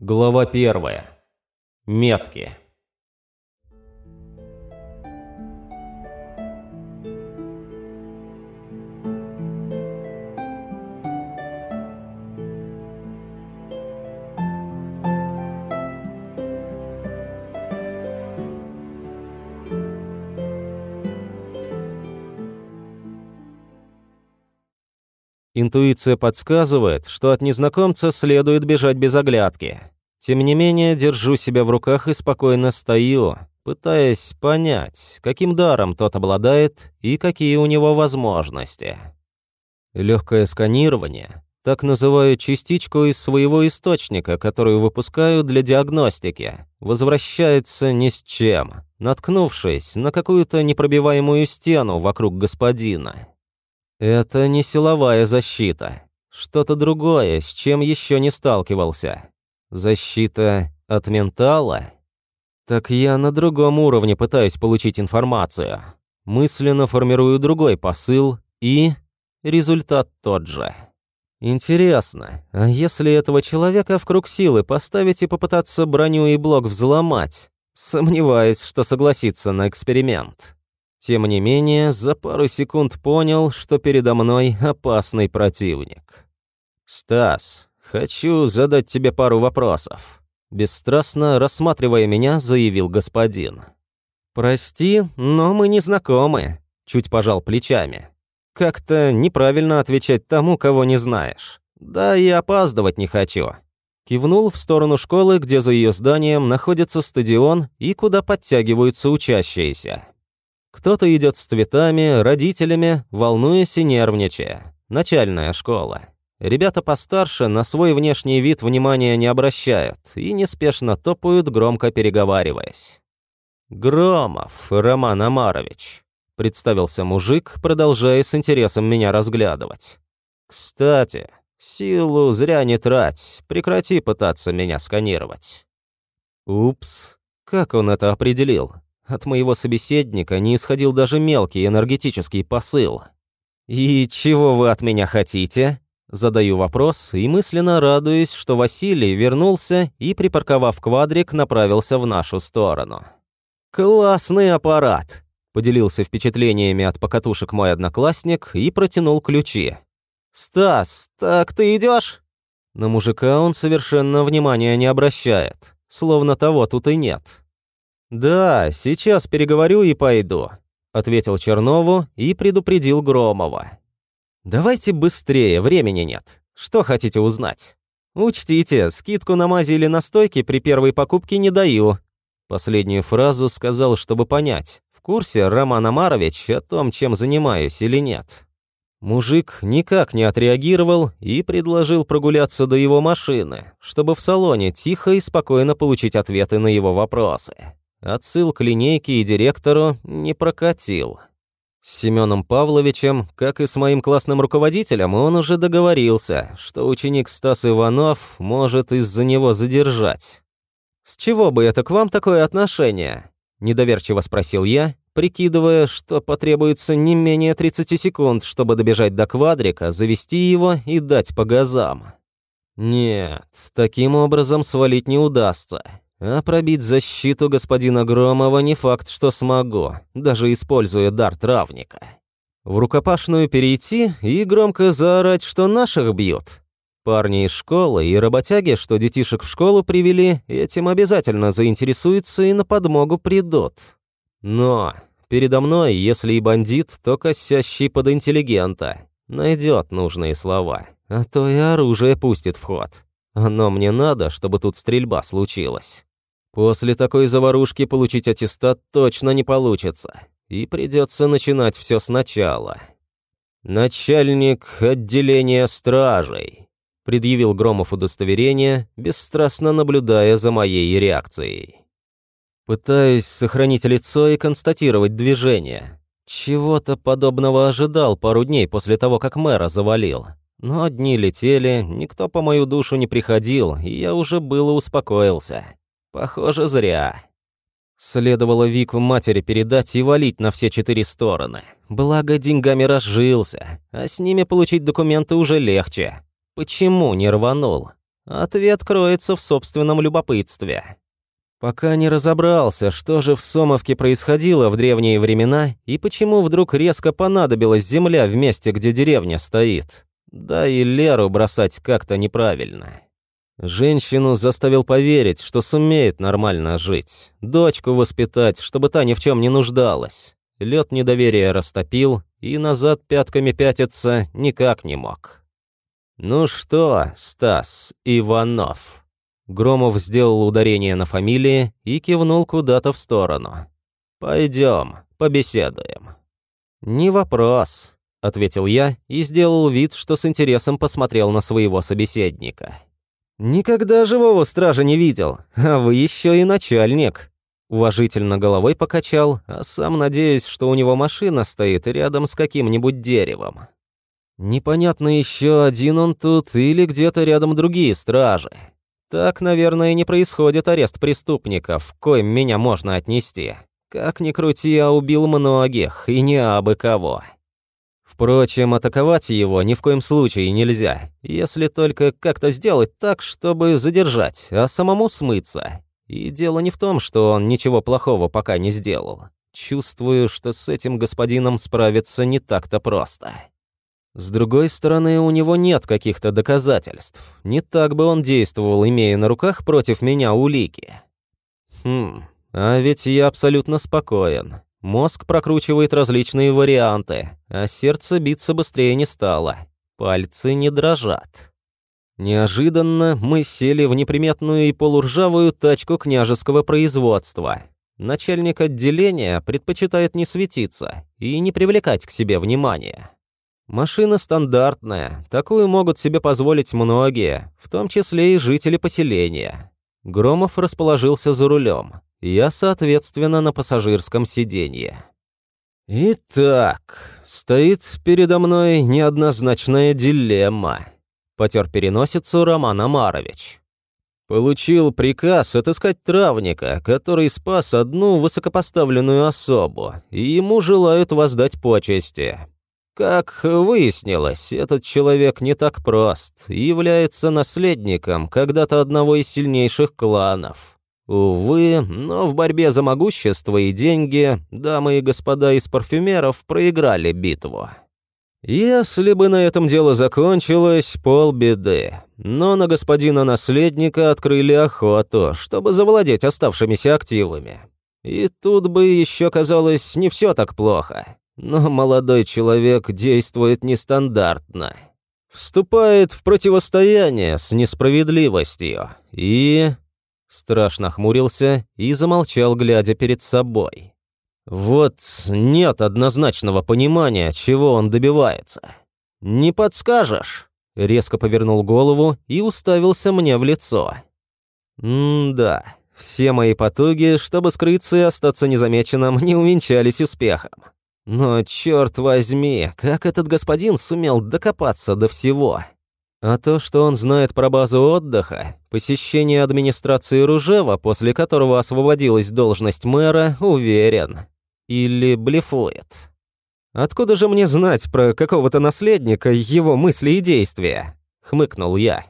Глава первая. Метки. Интуиция подсказывает, что от незнакомца следует бежать без оглядки. Тем не менее, держу себя в руках и спокойно стою, пытаясь понять, каким даром тот обладает и какие у него возможности. Легкое сканирование, так называю частичку из своего источника, которую выпускаю для диагностики, возвращается ни с чем, наткнувшись на какую-то непробиваемую стену вокруг господина. Это не силовая защита. Что-то другое, с чем еще не сталкивался. Защита от ментала? Так я на другом уровне пытаюсь получить информацию. Мысленно формирую другой посыл, и результат тот же. Интересно, а если этого человека в круг силы поставить и попытаться броню и блок взломать? Сомневаюсь, что согласится на эксперимент. Тем не менее, за пару секунд понял, что передо мной опасный противник. «Стас, хочу задать тебе пару вопросов», — бесстрастно рассматривая меня, заявил господин. «Прости, но мы не знакомы», — чуть пожал плечами. «Как-то неправильно отвечать тому, кого не знаешь. Да и опаздывать не хочу». Кивнул в сторону школы, где за ее зданием находится стадион и куда подтягиваются учащиеся. Кто-то идет с цветами, родителями, волнуясь и нервничая. Начальная школа. Ребята постарше на свой внешний вид внимания не обращают и неспешно топают, громко переговариваясь. «Громов Роман Амарович», — представился мужик, продолжая с интересом меня разглядывать. «Кстати, силу зря не трать, прекрати пытаться меня сканировать». «Упс, как он это определил?» От моего собеседника не исходил даже мелкий энергетический посыл. «И чего вы от меня хотите?» Задаю вопрос и мысленно радуюсь, что Василий вернулся и, припарковав квадрик, направился в нашу сторону. «Классный аппарат!» — поделился впечатлениями от покатушек мой одноклассник и протянул ключи. «Стас, так ты идешь?» На мужика он совершенно внимания не обращает, словно того тут и нет. «Да, сейчас переговорю и пойду», — ответил Чернову и предупредил Громова. «Давайте быстрее, времени нет. Что хотите узнать?» «Учтите, скидку на мази или настойки при первой покупке не даю». Последнюю фразу сказал, чтобы понять, в курсе Роман Амарович о том, чем занимаюсь или нет. Мужик никак не отреагировал и предложил прогуляться до его машины, чтобы в салоне тихо и спокойно получить ответы на его вопросы. Отсыл к линейке и директору не прокатил. С Семеном Павловичем, как и с моим классным руководителем, он уже договорился, что ученик Стас Иванов может из-за него задержать. «С чего бы это к вам такое отношение?» – недоверчиво спросил я, прикидывая, что потребуется не менее 30 секунд, чтобы добежать до квадрика, завести его и дать по газам. Нет, таким образом свалить не удастся. А пробить защиту господина Громова не факт, что смогу, даже используя дар травника. В рукопашную перейти и громко заорать, что наших бьют. Парни из школы и работяги, что детишек в школу привели, этим обязательно заинтересуются и на подмогу придут. Но передо мной, если и бандит, то косящий под интеллигента. Найдет нужные слова, а то и оружие пустит в ход. Оно мне надо, чтобы тут стрельба случилась. После такой заварушки получить аттестат точно не получится, и придется начинать все сначала. «Начальник отделения стражей», — предъявил Громов удостоверение, бесстрастно наблюдая за моей реакцией. Пытаюсь сохранить лицо и констатировать движение. Чего-то подобного ожидал пару дней после того, как мэра завалил. Но дни летели, никто по мою душу не приходил, и я уже было успокоился. Похоже, зря. Следовало Вику матери передать и валить на все четыре стороны. Благо, деньгами разжился, а с ними получить документы уже легче. Почему не рванул? Ответ кроется в собственном любопытстве. Пока не разобрался, что же в Сомовке происходило в древние времена и почему вдруг резко понадобилась земля в месте, где деревня стоит. Да и Леру бросать как-то неправильно. Женщину заставил поверить, что сумеет нормально жить, дочку воспитать, чтобы та ни в чем не нуждалась. Лед недоверия растопил, и назад пятками пятиться никак не мог. «Ну что, Стас Иванов?» Громов сделал ударение на фамилии и кивнул куда-то в сторону. «Пойдем, побеседуем». «Не вопрос», — ответил я и сделал вид, что с интересом посмотрел на своего собеседника. «Никогда живого стража не видел, а вы еще и начальник». Уважительно головой покачал, а сам надеюсь, что у него машина стоит рядом с каким-нибудь деревом. Непонятно еще один он тут или где-то рядом другие стражи. Так, наверное, не происходит арест преступников, коим меня можно отнести. Как ни крути, я убил многих, и не абы кого. Впрочем, атаковать его ни в коем случае нельзя, если только как-то сделать так, чтобы задержать, а самому смыться. И дело не в том, что он ничего плохого пока не сделал. Чувствую, что с этим господином справиться не так-то просто. С другой стороны, у него нет каких-то доказательств. Не так бы он действовал, имея на руках против меня улики. Хм, а ведь я абсолютно спокоен. Мозг прокручивает различные варианты, а сердце биться быстрее не стало. Пальцы не дрожат. Неожиданно мы сели в неприметную и полуржавую тачку княжеского производства. Начальник отделения предпочитает не светиться и не привлекать к себе внимания. Машина стандартная, такую могут себе позволить многие, в том числе и жители поселения. Громов расположился за рулем. Я, соответственно, на пассажирском сиденье. «Итак, стоит передо мной неоднозначная дилемма», — потер переносицу Роман Амарович. Получил приказ отыскать травника, который спас одну высокопоставленную особу, и ему желают воздать почести. Как выяснилось, этот человек не так прост и является наследником когда-то одного из сильнейших кланов. Увы, но в борьбе за могущество и деньги дамы и господа из парфюмеров проиграли битву. Если бы на этом дело закончилось, полбеды. Но на господина наследника открыли охоту, чтобы завладеть оставшимися активами. И тут бы еще казалось не все так плохо. Но молодой человек действует нестандартно. Вступает в противостояние с несправедливостью и Страшно хмурился и замолчал, глядя перед собой. Вот нет однозначного понимания, чего он добивается. «Не подскажешь?» Резко повернул голову и уставился мне в лицо. «М-да, все мои потуги, чтобы скрыться и остаться незамеченным, не увенчались успехом. Но, черт возьми, как этот господин сумел докопаться до всего?» А то, что он знает про базу отдыха, посещение администрации Ружева, после которого освободилась должность мэра, уверен. Или блефует. Откуда же мне знать про какого-то наследника, его мысли и действия? Хмыкнул я.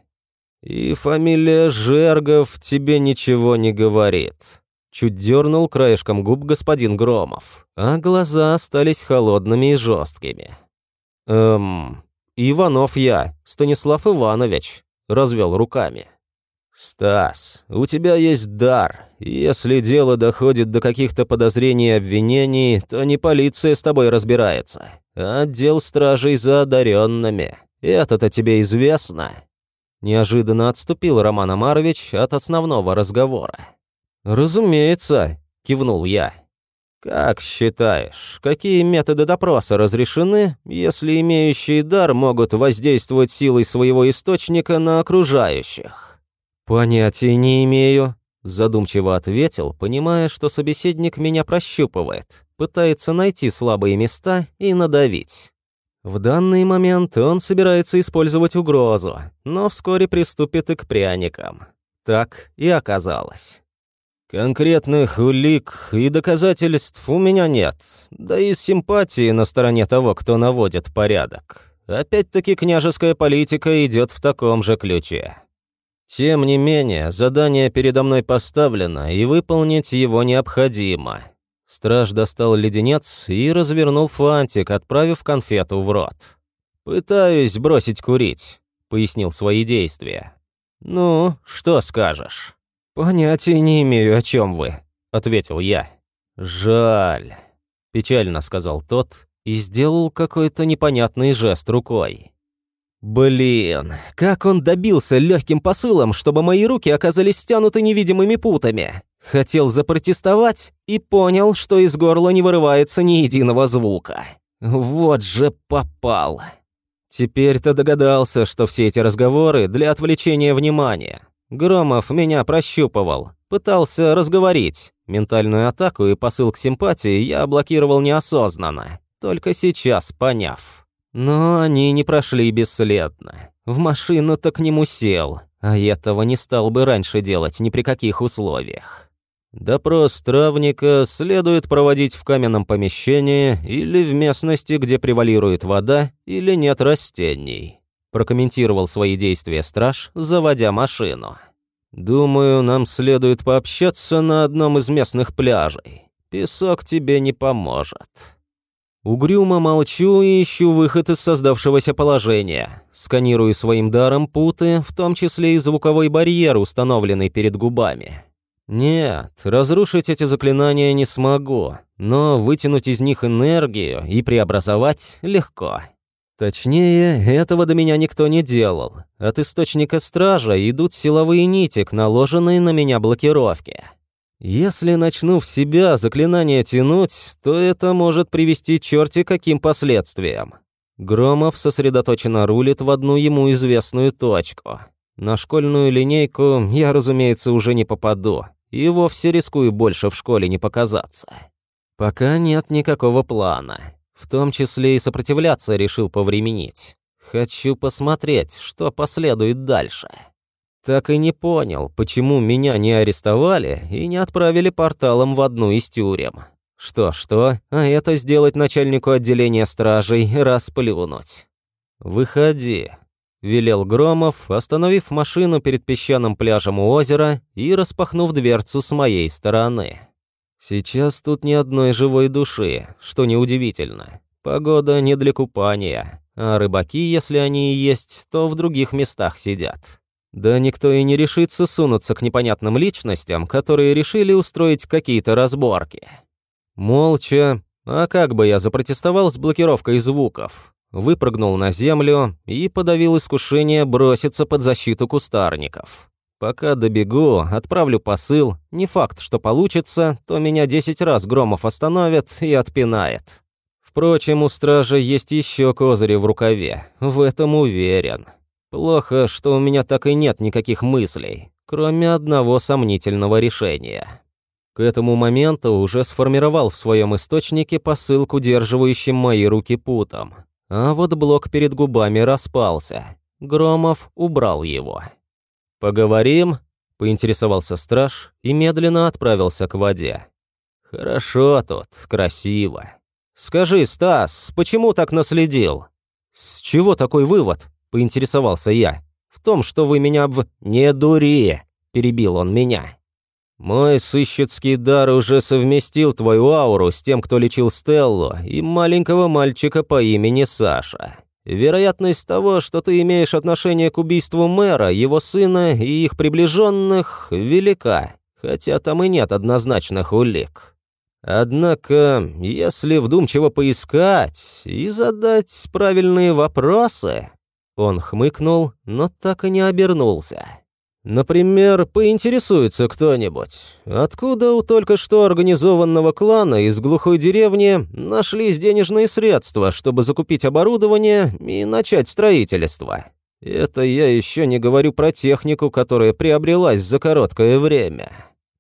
И фамилия Жергов тебе ничего не говорит. Чуть дернул краешком губ господин Громов, а глаза остались холодными и жесткими. Эм, «Иванов я, Станислав Иванович», — развел руками. «Стас, у тебя есть дар. Если дело доходит до каких-то подозрений и обвинений, то не полиция с тобой разбирается, а отдел стражей за одаренными. Это-то тебе известно?» Неожиданно отступил Роман Амарович от основного разговора. «Разумеется», — кивнул я. «Как считаешь, какие методы допроса разрешены, если имеющие дар могут воздействовать силой своего источника на окружающих?» «Понятия не имею», — задумчиво ответил, понимая, что собеседник меня прощупывает, пытается найти слабые места и надавить. В данный момент он собирается использовать угрозу, но вскоре приступит и к пряникам. Так и оказалось. Конкретных улик и доказательств у меня нет, да и симпатии на стороне того, кто наводит порядок. Опять-таки княжеская политика идет в таком же ключе. Тем не менее, задание передо мной поставлено, и выполнить его необходимо. Страж достал леденец и развернул фантик, отправив конфету в рот. «Пытаюсь бросить курить», — пояснил свои действия. «Ну, что скажешь?» «Понятия не имею, о чем вы», — ответил я. «Жаль», — печально сказал тот и сделал какой-то непонятный жест рукой. Блин, как он добился легким посылом, чтобы мои руки оказались стянуты невидимыми путами. Хотел запротестовать и понял, что из горла не вырывается ни единого звука. Вот же попал. Теперь-то догадался, что все эти разговоры для отвлечения внимания. Громов меня прощупывал, пытался разговорить. Ментальную атаку и посыл к симпатии я блокировал неосознанно, только сейчас поняв. Но они не прошли бесследно. В машину-то к нему сел, а этого не стал бы раньше делать ни при каких условиях. Допрос травника следует проводить в каменном помещении или в местности, где превалирует вода или нет растений. Прокомментировал свои действия страж, заводя машину. «Думаю, нам следует пообщаться на одном из местных пляжей. Песок тебе не поможет». Угрюмо молчу и ищу выход из создавшегося положения. Сканирую своим даром путы, в том числе и звуковой барьер, установленный перед губами. Нет, разрушить эти заклинания не смогу, но вытянуть из них энергию и преобразовать легко. Точнее, этого до меня никто не делал. От источника стража идут силовые нити к наложенной на меня блокировке. Если начну в себя заклинание тянуть, то это может привести черти каким последствиям. Громов сосредоточенно рулит в одну ему известную точку. На школьную линейку я, разумеется, уже не попаду, и вовсе рискую больше в школе не показаться. Пока нет никакого плана. В том числе и сопротивляться решил повременить. Хочу посмотреть, что последует дальше. Так и не понял, почему меня не арестовали и не отправили порталом в одну из тюрем. Что-что, а это сделать начальнику отделения стражей расплюнуть. «Выходи», — велел Громов, остановив машину перед песчаным пляжем у озера и распахнув дверцу с моей стороны. Сейчас тут ни одной живой души, что неудивительно. Погода не для купания, а рыбаки, если они и есть, то в других местах сидят. Да никто и не решится сунуться к непонятным личностям, которые решили устроить какие-то разборки. Молча, а как бы я запротестовал с блокировкой звуков, выпрыгнул на землю и подавил искушение броситься под защиту кустарников. Пока добегу, отправлю посыл, не факт, что получится, то меня десять раз Громов остановит и отпинает. Впрочем, у стража есть еще козыри в рукаве, в этом уверен. Плохо, что у меня так и нет никаких мыслей, кроме одного сомнительного решения. К этому моменту уже сформировал в своем источнике посылку, удерживающим мои руки путом. А вот блок перед губами распался. Громов убрал его. «Поговорим?» – поинтересовался страж и медленно отправился к воде. «Хорошо тут, красиво. Скажи, Стас, почему так наследил?» «С чего такой вывод?» – поинтересовался я. «В том, что вы меня в...» «Не дури!» – перебил он меня. «Мой сыщицкий дар уже совместил твою ауру с тем, кто лечил Стеллу, и маленького мальчика по имени Саша. Вероятность того, что ты имеешь отношение к убийству мэра, его сына и их приближенных, велика, хотя там и нет однозначных улик. Однако, если вдумчиво поискать и задать правильные вопросы, он хмыкнул, но так и не обернулся. Например, поинтересуется кто-нибудь, откуда у только что организованного клана из глухой деревни нашлись денежные средства, чтобы закупить оборудование и начать строительство. Это я еще не говорю про технику, которая приобрелась за короткое время.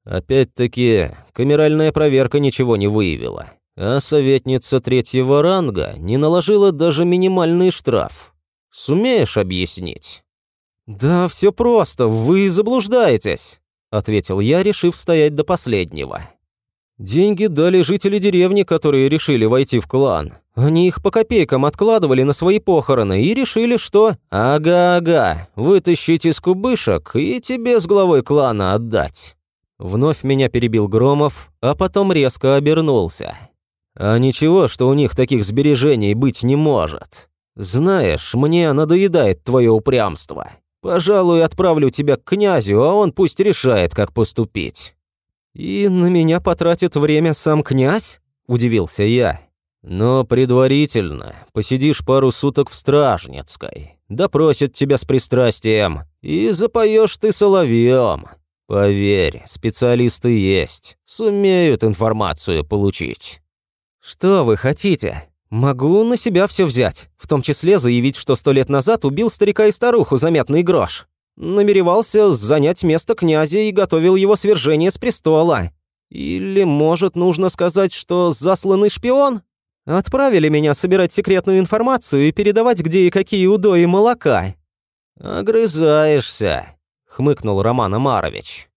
Опять-таки, камеральная проверка ничего не выявила, а советница третьего ранга не наложила даже минимальный штраф. Сумеешь объяснить?» «Да все просто, вы заблуждаетесь», — ответил я, решив стоять до последнего. Деньги дали жители деревни, которые решили войти в клан. Они их по копейкам откладывали на свои похороны и решили, что «ага-ага, вытащить из кубышек и тебе с главой клана отдать». Вновь меня перебил Громов, а потом резко обернулся. «А ничего, что у них таких сбережений быть не может. Знаешь, мне надоедает твое упрямство. Пожалуй, отправлю тебя к князю, а он пусть решает, как поступить». «И на меня потратит время сам князь?» – удивился я. «Но предварительно посидишь пару суток в Стражницкой, допросят тебя с пристрастием, и запоешь ты соловьем. Поверь, специалисты есть, сумеют информацию получить». «Что вы хотите? Могу на себя все взять, в том числе заявить, что сто лет назад убил старика и старуху за мятный грош намеревался занять место князя и готовил его свержение с престола. Или, может, нужно сказать, что засланный шпион? Отправили меня собирать секретную информацию и передавать, где и какие удои молока. «Огрызаешься», — хмыкнул Роман Амарович.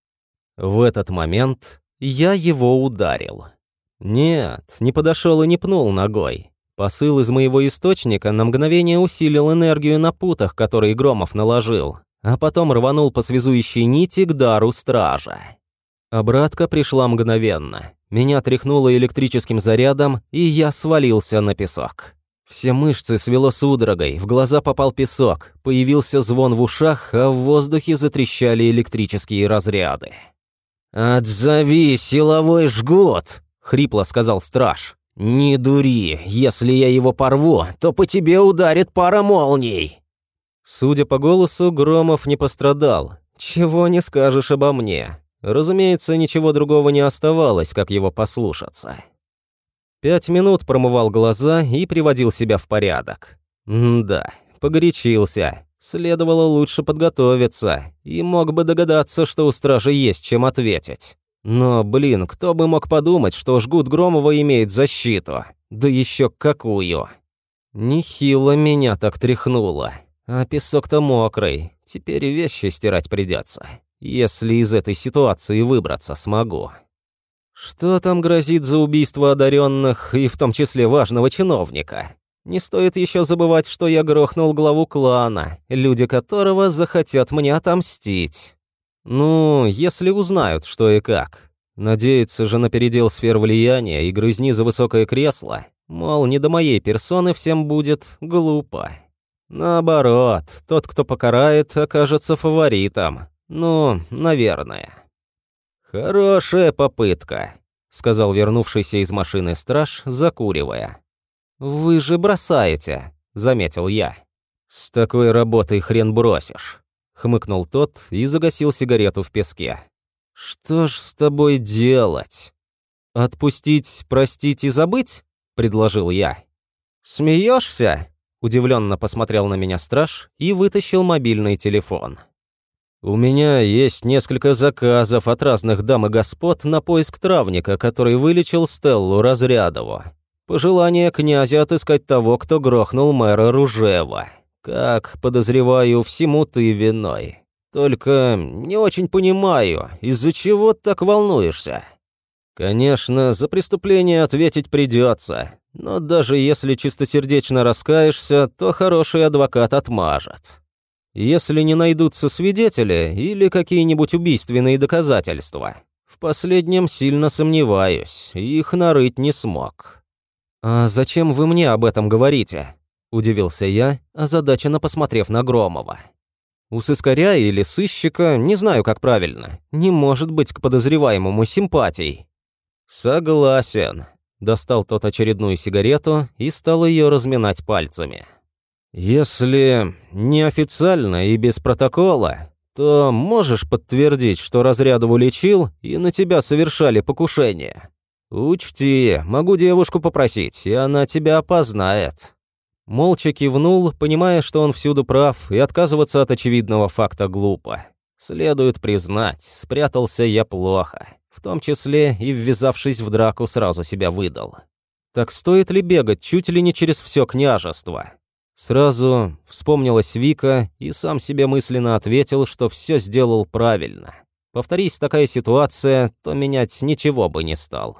В этот момент я его ударил. Нет, не подошел и не пнул ногой. Посыл из моего источника на мгновение усилил энергию на путах, которые Громов наложил а потом рванул по связующей нити к дару стража. Обратка пришла мгновенно. Меня тряхнуло электрическим зарядом, и я свалился на песок. Все мышцы свело судорогой, в глаза попал песок, появился звон в ушах, а в воздухе затрещали электрические разряды. «Отзови силовой жгут!» — хрипло сказал страж. «Не дури, если я его порву, то по тебе ударит пара молний!» Судя по голосу, Громов не пострадал. Чего не скажешь обо мне. Разумеется, ничего другого не оставалось, как его послушаться. Пять минут промывал глаза и приводил себя в порядок. Да, погорячился. Следовало лучше подготовиться, и мог бы догадаться, что у стражи есть чем ответить. Но, блин, кто бы мог подумать, что жгут Громова имеет защиту? Да еще какую! Нехило меня так тряхнуло. А песок-то мокрый, теперь вещи стирать придется, если из этой ситуации выбраться смогу. Что там грозит за убийство одаренных и в том числе важного чиновника? Не стоит еще забывать, что я грохнул главу клана, люди которого захотят мне отомстить. Ну, если узнают, что и как. Надеяться же на передел сфер влияния и грызни за высокое кресло, мол, не до моей персоны всем будет, глупо. Наоборот, тот, кто покарает, окажется фаворитом. Ну, наверное. Хорошая попытка, сказал вернувшийся из машины страж, закуривая. Вы же бросаете, заметил я. С такой работой хрен бросишь, хмыкнул тот и загасил сигарету в песке. Что ж с тобой делать? Отпустить, простить и забыть? предложил я. Смеешься? Удивленно посмотрел на меня страж и вытащил мобильный телефон. «У меня есть несколько заказов от разных дам и господ на поиск травника, который вылечил Стеллу Разрядову. Пожелание князя отыскать того, кто грохнул мэра Ружева. Как, подозреваю, всему ты виной. Только не очень понимаю, из-за чего так волнуешься?» «Конечно, за преступление ответить придется, но даже если чистосердечно раскаешься, то хороший адвокат отмажет. Если не найдутся свидетели или какие-нибудь убийственные доказательства, в последнем сильно сомневаюсь, их нарыть не смог. «А зачем вы мне об этом говорите?» – удивился я, озадаченно посмотрев на Громова. У сыскаря или сыщика, не знаю, как правильно, не может быть к подозреваемому симпатий. «Согласен», Достал тот очередную сигарету и стал ее разминать пальцами. «Если неофициально и без протокола, то можешь подтвердить, что Разрядову лечил и на тебя совершали покушение. Учти, могу девушку попросить, и она тебя опознает». Молча кивнул, понимая, что он всюду прав, и отказываться от очевидного факта глупо. Следует признать, спрятался я плохо в том числе и ввязавшись в драку сразу себя выдал. Так стоит ли бегать чуть ли не через все княжество? Сразу вспомнилась Вика и сам себе мысленно ответил, что все сделал правильно. Повторись такая ситуация, то менять ничего бы не стал.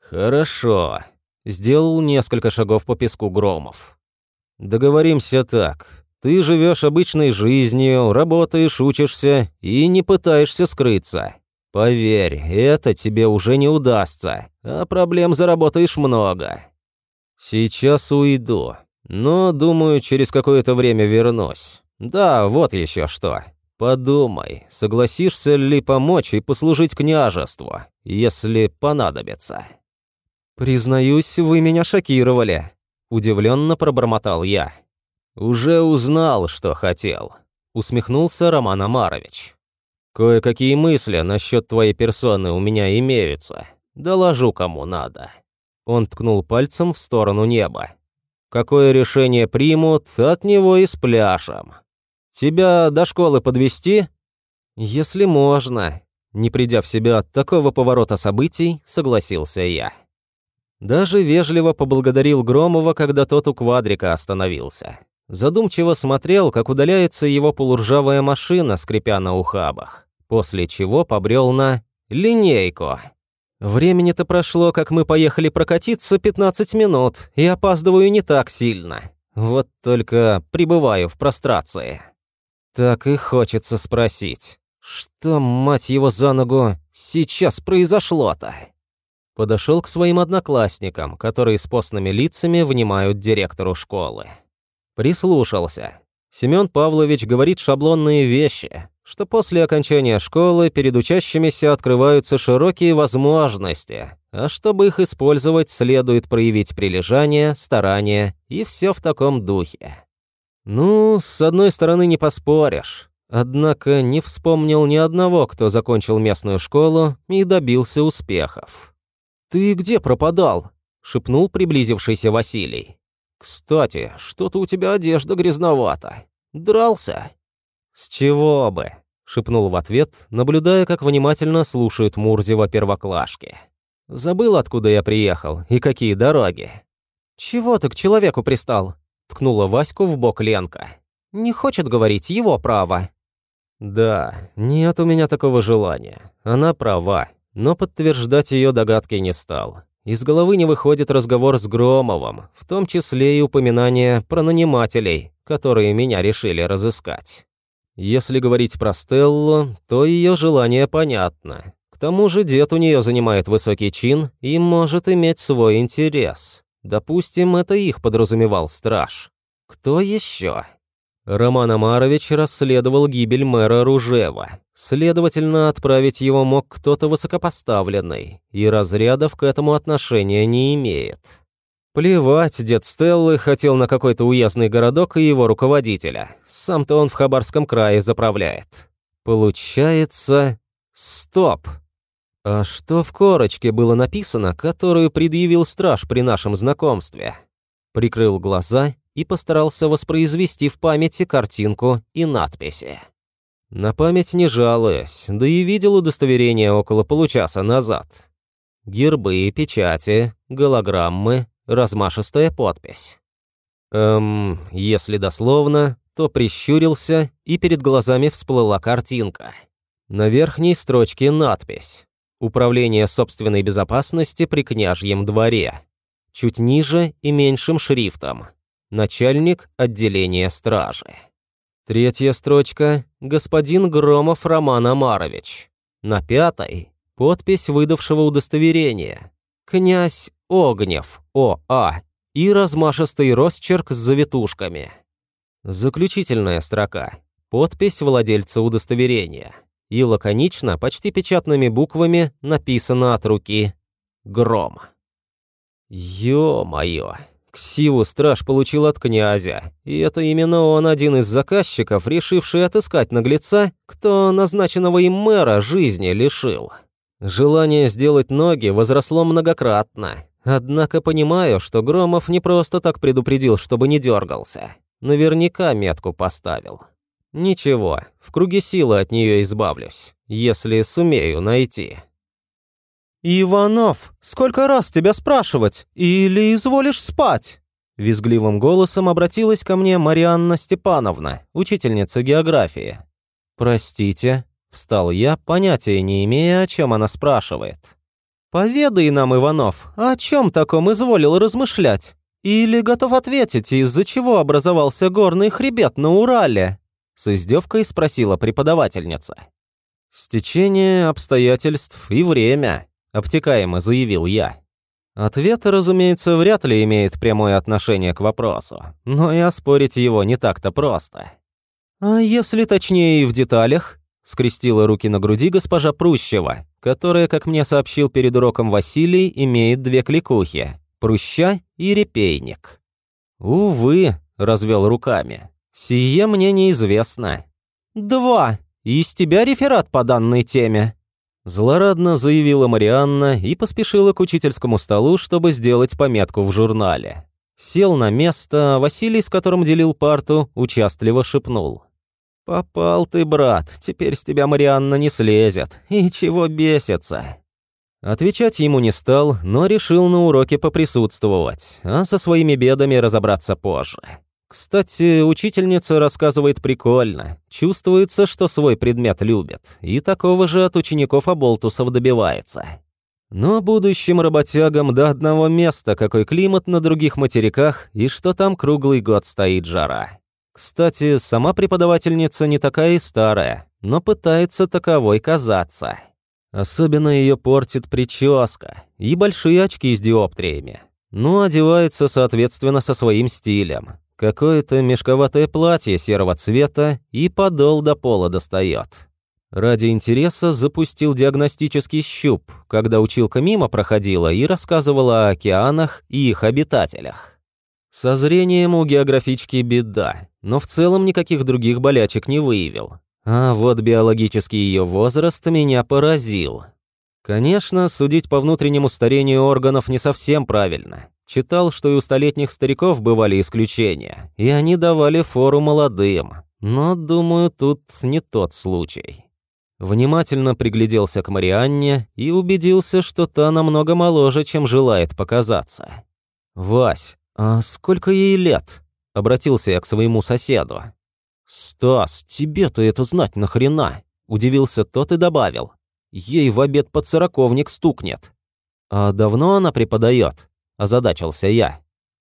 «Хорошо», — сделал несколько шагов по песку Громов. «Договоримся так. Ты живешь обычной жизнью, работаешь, учишься и не пытаешься скрыться. Поверь, это тебе уже не удастся, а проблем заработаешь много. Сейчас уйду, но, думаю, через какое-то время вернусь. Да, вот еще что. Подумай, согласишься ли помочь и послужить княжеству, если понадобится. Признаюсь, вы меня шокировали. Удивленно пробормотал я. Уже узнал, что хотел. Усмехнулся Роман Амарович. Кое-какие мысли насчет твоей персоны у меня имеются. Доложу кому надо. Он ткнул пальцем в сторону неба. Какое решение примут, от него и спляшем. Тебя до школы подвести? Если можно. Не придя в себя от такого поворота событий, согласился я. Даже вежливо поблагодарил Громова, когда тот у квадрика остановился. Задумчиво смотрел, как удаляется его полуржавая машина, скрипя на ухабах, после чего побрел на линейку. Времени-то прошло, как мы поехали прокатиться 15 минут, и опаздываю не так сильно. Вот только пребываю в прострации. Так и хочется спросить, что, мать его за ногу, сейчас произошло-то? Подошел к своим одноклассникам, которые с постными лицами внимают директору школы. Прислушался. Семен Павлович говорит шаблонные вещи, что после окончания школы перед учащимися открываются широкие возможности, а чтобы их использовать, следует проявить прилежание, старание и все в таком духе. Ну, с одной стороны, не поспоришь. Однако не вспомнил ни одного, кто закончил местную школу и добился успехов. «Ты где пропадал?» — шепнул приблизившийся Василий. «Кстати, что-то у тебя одежда грязновата. Дрался?» «С чего бы?» — шепнул в ответ, наблюдая, как внимательно слушают Мурзева первоклашки. «Забыл, откуда я приехал и какие дороги». «Чего ты к человеку пристал?» — ткнула Ваську в бок Ленка. «Не хочет говорить, его право». «Да, нет у меня такого желания. Она права, но подтверждать ее догадки не стал. Из головы не выходит разговор с Громовым, в том числе и упоминание про нанимателей, которые меня решили разыскать. Если говорить про Стеллу, то ее желание понятно. К тому же дед у нее занимает высокий чин и может иметь свой интерес. Допустим, это их подразумевал страж. Кто еще? Роман Амарович расследовал гибель мэра Ружева. Следовательно, отправить его мог кто-то высокопоставленный, и разрядов к этому отношения не имеет. Плевать, дед Стеллы хотел на какой-то уездный городок и его руководителя. Сам-то он в Хабарском крае заправляет. Получается... Стоп! А что в корочке было написано, которую предъявил страж при нашем знакомстве? Прикрыл глаза и постарался воспроизвести в памяти картинку и надписи. На память не жалуюсь, да и видел удостоверение около получаса назад. Гербы, печати, голограммы, размашистая подпись. Эм, если дословно, то прищурился, и перед глазами всплыла картинка. На верхней строчке надпись «Управление собственной безопасности при княжьем дворе». Чуть ниже и меньшим шрифтом начальник отделения стражи. Третья строчка – господин Громов Роман Амарович. На пятой – подпись выдавшего удостоверения. Князь Огнев О.А. и размашистый росчерк с завитушками. Заключительная строка – подпись владельца удостоверения. И лаконично, почти печатными буквами, написано от руки «Гром». Ё-моё, Ксиву страж получил от князя, и это именно он один из заказчиков, решивший отыскать наглеца, кто назначенного им мэра жизни лишил. Желание сделать ноги возросло многократно. Однако понимаю, что Громов не просто так предупредил, чтобы не дергался. Наверняка метку поставил. Ничего, в круге силы от нее избавлюсь, если сумею найти. «Иванов, сколько раз тебя спрашивать? Или изволишь спать?» Визгливым голосом обратилась ко мне Марианна Степановна, учительница географии. «Простите», — встал я, понятия не имея, о чем она спрашивает. «Поведай нам, Иванов, о чем таком изволил размышлять? Или готов ответить, из-за чего образовался горный хребет на Урале?» С издевкой спросила преподавательница. «Стечение обстоятельств и время», — обтекаемо заявил я. Ответ, разумеется, вряд ли имеет прямое отношение к вопросу, но и оспорить его не так-то просто. «А если точнее и в деталях?» — скрестила руки на груди госпожа Прущева, которая, как мне сообщил перед уроком Василий, имеет две кликухи — Пруща и Репейник. «Увы», — развел руками, — «сие мне неизвестно». «Два. Из тебя реферат по данной теме», Злорадно заявила Марианна и поспешила к учительскому столу, чтобы сделать пометку в журнале. Сел на место, Василий, с которым делил парту, участливо шепнул. «Попал ты, брат, теперь с тебя Марианна не слезет. И чего бесится?» Отвечать ему не стал, но решил на уроке поприсутствовать, а со своими бедами разобраться позже. Кстати, учительница рассказывает прикольно. Чувствуется, что свой предмет любит, и такого же от учеников-оболтусов добивается. Но будущим работягам до одного места, какой климат на других материках, и что там круглый год стоит жара. Кстати, сама преподавательница не такая и старая, но пытается таковой казаться. Особенно ее портит прическа и большие очки с диоптриями. Ну, одевается, соответственно, со своим стилем. Какое-то мешковатое платье серого цвета и подол до пола достает. Ради интереса запустил диагностический щуп, когда училка мимо проходила и рассказывала о океанах и их обитателях. Со зрением у географички беда, но в целом никаких других болячек не выявил. А вот биологический ее возраст меня поразил. Конечно, судить по внутреннему старению органов не совсем правильно. Читал, что и у столетних стариков бывали исключения, и они давали фору молодым. Но, думаю, тут не тот случай. Внимательно пригляделся к Марианне и убедился, что та намного моложе, чем желает показаться. «Вась, а сколько ей лет?» — обратился я к своему соседу. «Стас, тебе-то это знать нахрена?» — удивился тот и добавил. «Ей в обед подсороковник стукнет». «А давно она преподает?» Озадачился я.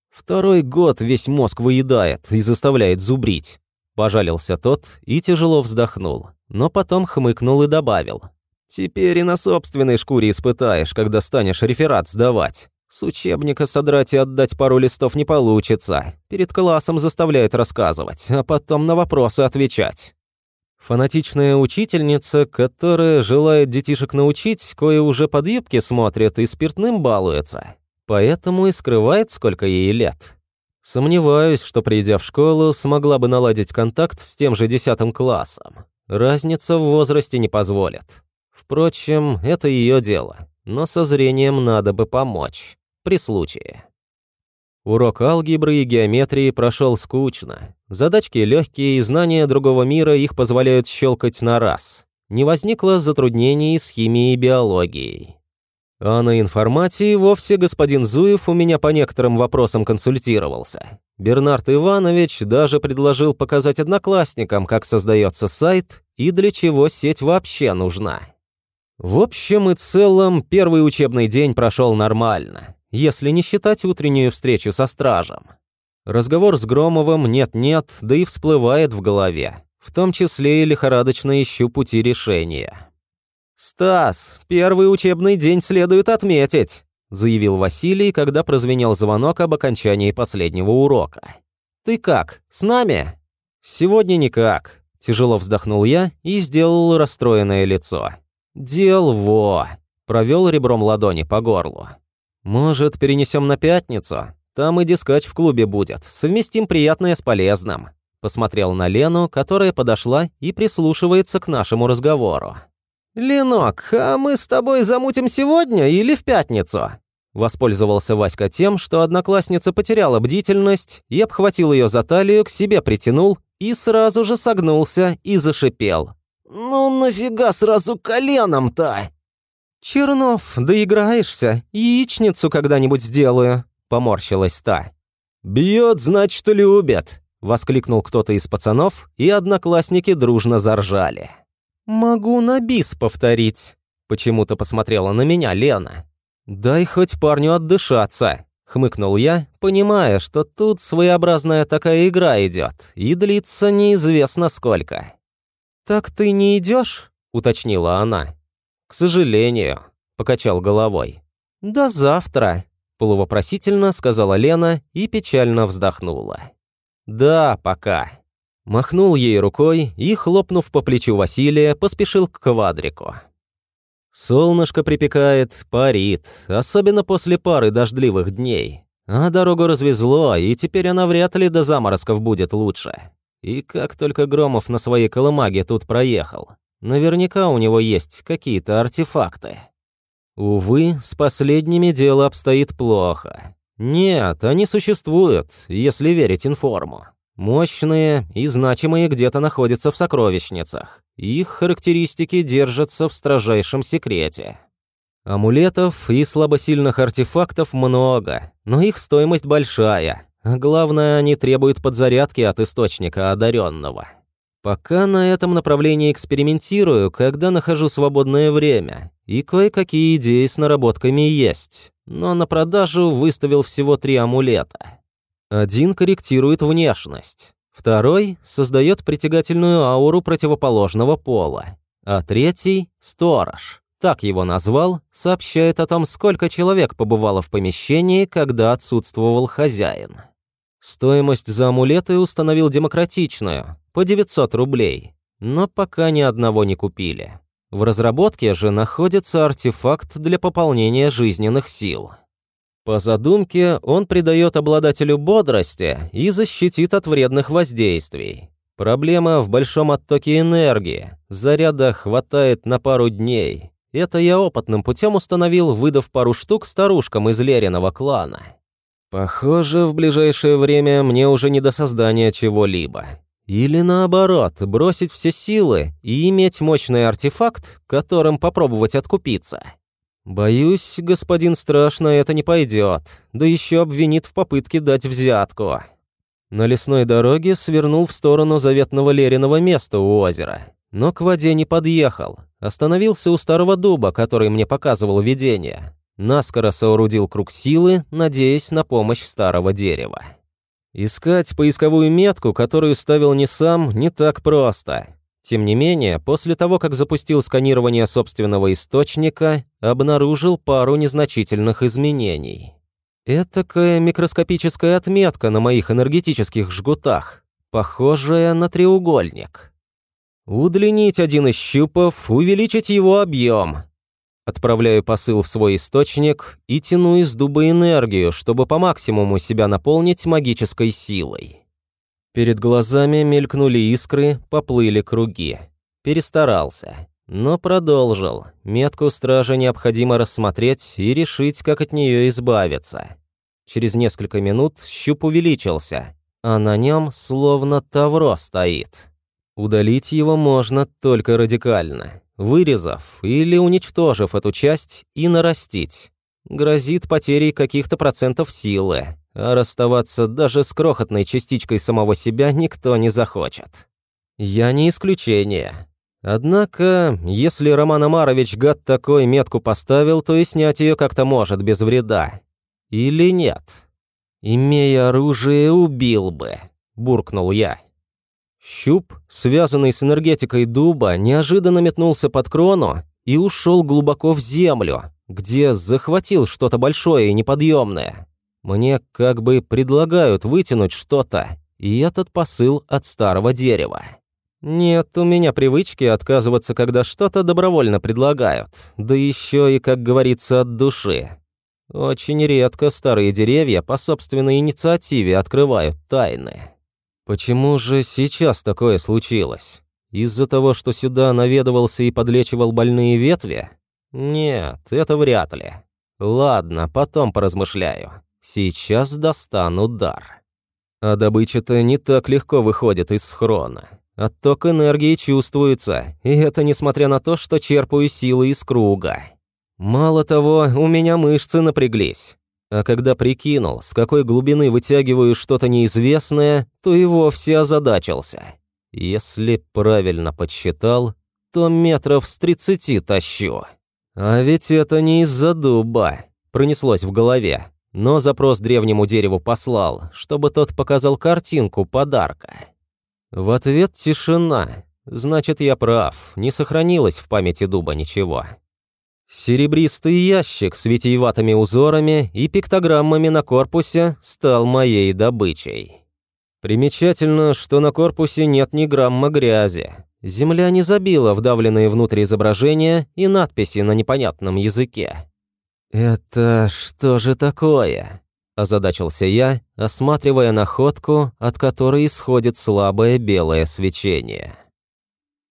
Второй год весь мозг выедает и заставляет зубрить. Пожалился тот и тяжело вздохнул, но потом хмыкнул и добавил. «Теперь и на собственной шкуре испытаешь, когда станешь реферат сдавать. С учебника содрать и отдать пару листов не получится. Перед классом заставляет рассказывать, а потом на вопросы отвечать». Фанатичная учительница, которая желает детишек научить, кое уже под юбки смотрит и спиртным балуется, Поэтому и скрывает, сколько ей лет. Сомневаюсь, что, придя в школу, смогла бы наладить контакт с тем же десятым классом. Разница в возрасте не позволит. Впрочем, это ее дело, но со зрением надо бы помочь. При случае. Урок алгебры и геометрии прошел скучно. Задачки легкие, и знания другого мира их позволяют щелкать на раз. Не возникло затруднений с химией и биологией. А на информатии вовсе господин Зуев у меня по некоторым вопросам консультировался. Бернард Иванович даже предложил показать одноклассникам, как создается сайт и для чего сеть вообще нужна. В общем и целом, первый учебный день прошел нормально, если не считать утреннюю встречу со стражем. Разговор с Громовым нет-нет, да и всплывает в голове, в том числе и лихорадочно ищу пути решения. «Стас, первый учебный день следует отметить», заявил Василий, когда прозвенел звонок об окончании последнего урока. «Ты как, с нами?» «Сегодня никак», – тяжело вздохнул я и сделал расстроенное лицо. «Дел во!» – провел ребром ладони по горлу. «Может, перенесем на пятницу? Там и дискач в клубе будет. Совместим приятное с полезным». Посмотрел на Лену, которая подошла и прислушивается к нашему разговору. «Ленок, а мы с тобой замутим сегодня или в пятницу?» Воспользовался Васька тем, что одноклассница потеряла бдительность и обхватил ее за талию, к себе притянул и сразу же согнулся и зашипел. «Ну нафига сразу коленом-то?» «Чернов, доиграешься, яичницу когда-нибудь сделаю», — поморщилась та. «Бьет, значит, любит», — воскликнул кто-то из пацанов, и одноклассники дружно заржали. «Могу на бис повторить», — почему-то посмотрела на меня Лена. «Дай хоть парню отдышаться», — хмыкнул я, понимая, что тут своеобразная такая игра идет, и длится неизвестно сколько. «Так ты не идешь? уточнила она. «К сожалению», — покачал головой. «До завтра», — полувопросительно сказала Лена и печально вздохнула. «Да, пока». Махнул ей рукой и, хлопнув по плечу Василия, поспешил к квадрику. Солнышко припекает, парит, особенно после пары дождливых дней. А дорогу развезло, и теперь она вряд ли до заморозков будет лучше. И как только Громов на своей колымаге тут проехал. Наверняка у него есть какие-то артефакты. Увы, с последними дело обстоит плохо. Нет, они существуют, если верить информу. Мощные и значимые где-то находятся в сокровищницах. Их характеристики держатся в строжайшем секрете. Амулетов и слабосильных артефактов много, но их стоимость большая. Главное, они требуют подзарядки от источника одаренного. Пока на этом направлении экспериментирую, когда нахожу свободное время. И кое-какие идеи с наработками есть. Но на продажу выставил всего три амулета. Один корректирует внешность, второй создает притягательную ауру противоположного пола, а третий — сторож. Так его назвал, сообщает о том, сколько человек побывало в помещении, когда отсутствовал хозяин. Стоимость за амулеты установил демократичную, по 900 рублей, но пока ни одного не купили. В разработке же находится артефакт для пополнения жизненных сил. По задумке, он придает обладателю бодрости и защитит от вредных воздействий. Проблема в большом оттоке энергии. Заряда хватает на пару дней. Это я опытным путем установил, выдав пару штук старушкам из Лериного клана. Похоже, в ближайшее время мне уже не до создания чего-либо. Или наоборот, бросить все силы и иметь мощный артефакт, которым попробовать откупиться. «Боюсь, господин страшно, это не пойдет, да еще обвинит в попытке дать взятку». На лесной дороге свернул в сторону заветного Лериного места у озера, но к воде не подъехал. Остановился у старого дуба, который мне показывал видение. Наскоро соорудил круг силы, надеясь на помощь старого дерева. Искать поисковую метку, которую ставил не сам, не так просто. Тем не менее, после того, как запустил сканирование собственного источника, обнаружил пару незначительных изменений. Этакая микроскопическая отметка на моих энергетических жгутах, похожая на треугольник. Удлинить один из щупов, увеличить его объем. Отправляю посыл в свой источник и тяну из дуба энергию, чтобы по максимуму себя наполнить магической силой. Перед глазами мелькнули искры, поплыли круги. Перестарался, но продолжил. Метку стража необходимо рассмотреть и решить, как от нее избавиться. Через несколько минут щуп увеличился, а на нем словно тавро стоит. Удалить его можно только радикально, вырезав или уничтожив эту часть и нарастить. Грозит потерей каких-то процентов силы, а расставаться даже с крохотной частичкой самого себя никто не захочет. Я не исключение. Однако, если Роман Амарович гад такой метку поставил, то и снять ее как-то может без вреда. Или нет? Имея оружие, убил бы, буркнул я. Щуп, связанный с энергетикой дуба, неожиданно метнулся под крону и ушел глубоко в землю, где захватил что-то большое и неподъемное. Мне как бы предлагают вытянуть что-то, и этот посыл от старого дерева. Нет у меня привычки отказываться, когда что-то добровольно предлагают, да еще и, как говорится, от души. Очень редко старые деревья по собственной инициативе открывают тайны. Почему же сейчас такое случилось? Из-за того, что сюда наведывался и подлечивал больные ветви? Нет, это вряд ли. Ладно, потом поразмышляю. Сейчас достану дар. А добыча-то не так легко выходит из схрона. Отток энергии чувствуется, и это несмотря на то, что черпаю силы из круга. Мало того, у меня мышцы напряглись. А когда прикинул, с какой глубины вытягиваю что-то неизвестное, то и вовсе озадачился. Если правильно подсчитал, то метров с тридцати тащу. А ведь это не из-за дуба. Пронеслось в голове, но запрос древнему дереву послал, чтобы тот показал картинку подарка. В ответ тишина. Значит, я прав, не сохранилось в памяти дуба ничего. Серебристый ящик с витиеватыми узорами и пиктограммами на корпусе стал моей добычей. Примечательно, что на корпусе нет ни грамма грязи. Земля не забила вдавленные внутрь изображения и надписи на непонятном языке. «Это что же такое?» – озадачился я, осматривая находку, от которой исходит слабое белое свечение.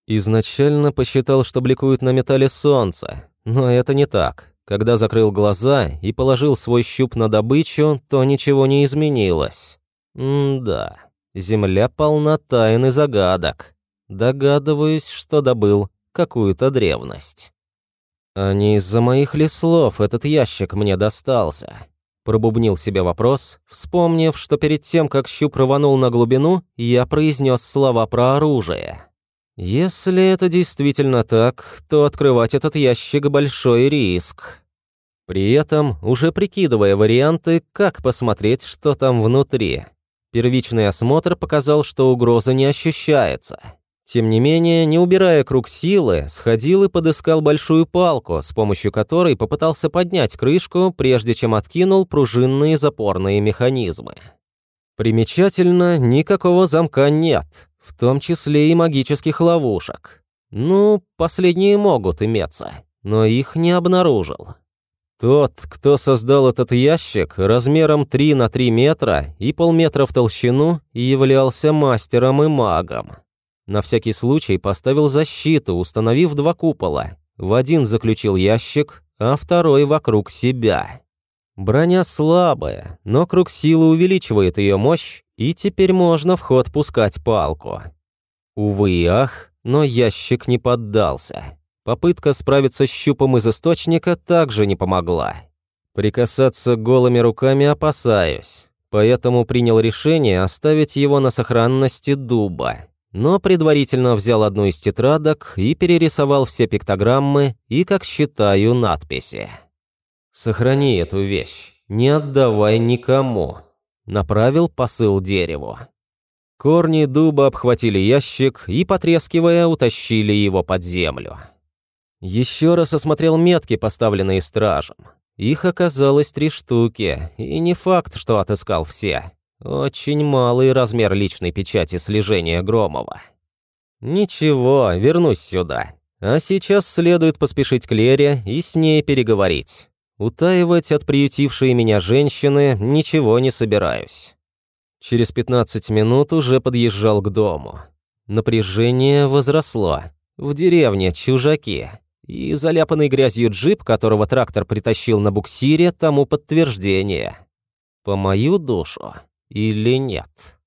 Изначально посчитал, что бликует на металле солнце, но это не так. Когда закрыл глаза и положил свой щуп на добычу, то ничего не изменилось. М-да, земля полна тайн и загадок. Догадываюсь, что добыл какую-то древность. А не из-за моих ли слов этот ящик мне достался? Пробубнил себе вопрос, вспомнив, что перед тем, как щуп рванул на глубину, я произнес слова про оружие. Если это действительно так, то открывать этот ящик – большой риск. При этом уже прикидывая варианты, как посмотреть, что там внутри. Первичный осмотр показал, что угроза не ощущается. Тем не менее, не убирая круг силы, сходил и подыскал большую палку, с помощью которой попытался поднять крышку, прежде чем откинул пружинные запорные механизмы. Примечательно, никакого замка нет, в том числе и магических ловушек. Ну, последние могут иметься, но их не обнаружил. Тот, кто создал этот ящик размером 3 на 3 метра и полметра в толщину, являлся мастером и магом. На всякий случай поставил защиту, установив два купола. В один заключил ящик, а второй вокруг себя. Броня слабая, но круг силы увеличивает ее мощь, и теперь можно в ход пускать палку. Увы и ах, но ящик не поддался. Попытка справиться с щупом из источника также не помогла. Прикасаться голыми руками опасаюсь, поэтому принял решение оставить его на сохранности дуба. Но предварительно взял одну из тетрадок и перерисовал все пиктограммы и, как считаю, надписи. «Сохрани эту вещь, не отдавай никому», — направил посыл дереву. Корни дуба обхватили ящик и, потрескивая, утащили его под землю. Еще раз осмотрел метки, поставленные стражем. Их оказалось три штуки, и не факт, что отыскал все. Очень малый размер личной печати слежения Громова. Ничего, вернусь сюда. А сейчас следует поспешить к Лере и с ней переговорить. Утаивать от приютившей меня женщины ничего не собираюсь. Через 15 минут уже подъезжал к дому. Напряжение возросло. В деревне чужаки. И заляпанный грязью джип, которого трактор притащил на буксире, тому подтверждение. По мою душу или нет?